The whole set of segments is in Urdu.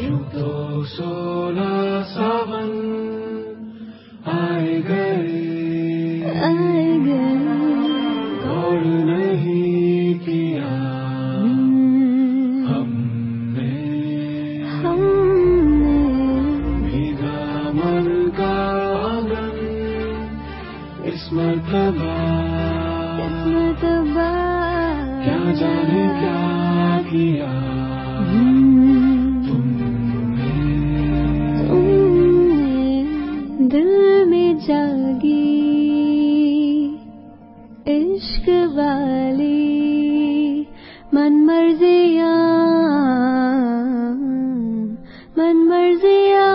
یوں تو سولہ ساون آئے گئے آئے گئے اور نہیں کیا ہم نے ہم نے بھیگا من کا آنگن اس مرتبہ اس مرتبہ کیا جانے کیا کیا عشق والی من مرضیاں من مرضیاں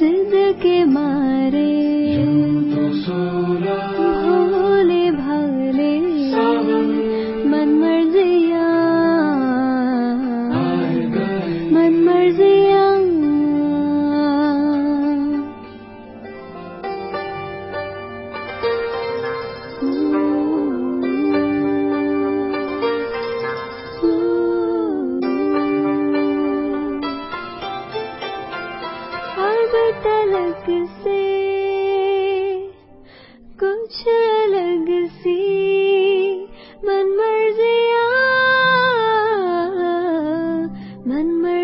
ضد کے مارے کچھ الگ سی من مرضیا من مرضیاں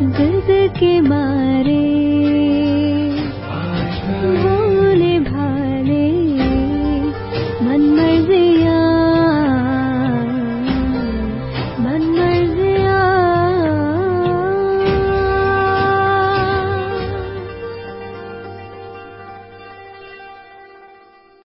درد کے مارے۔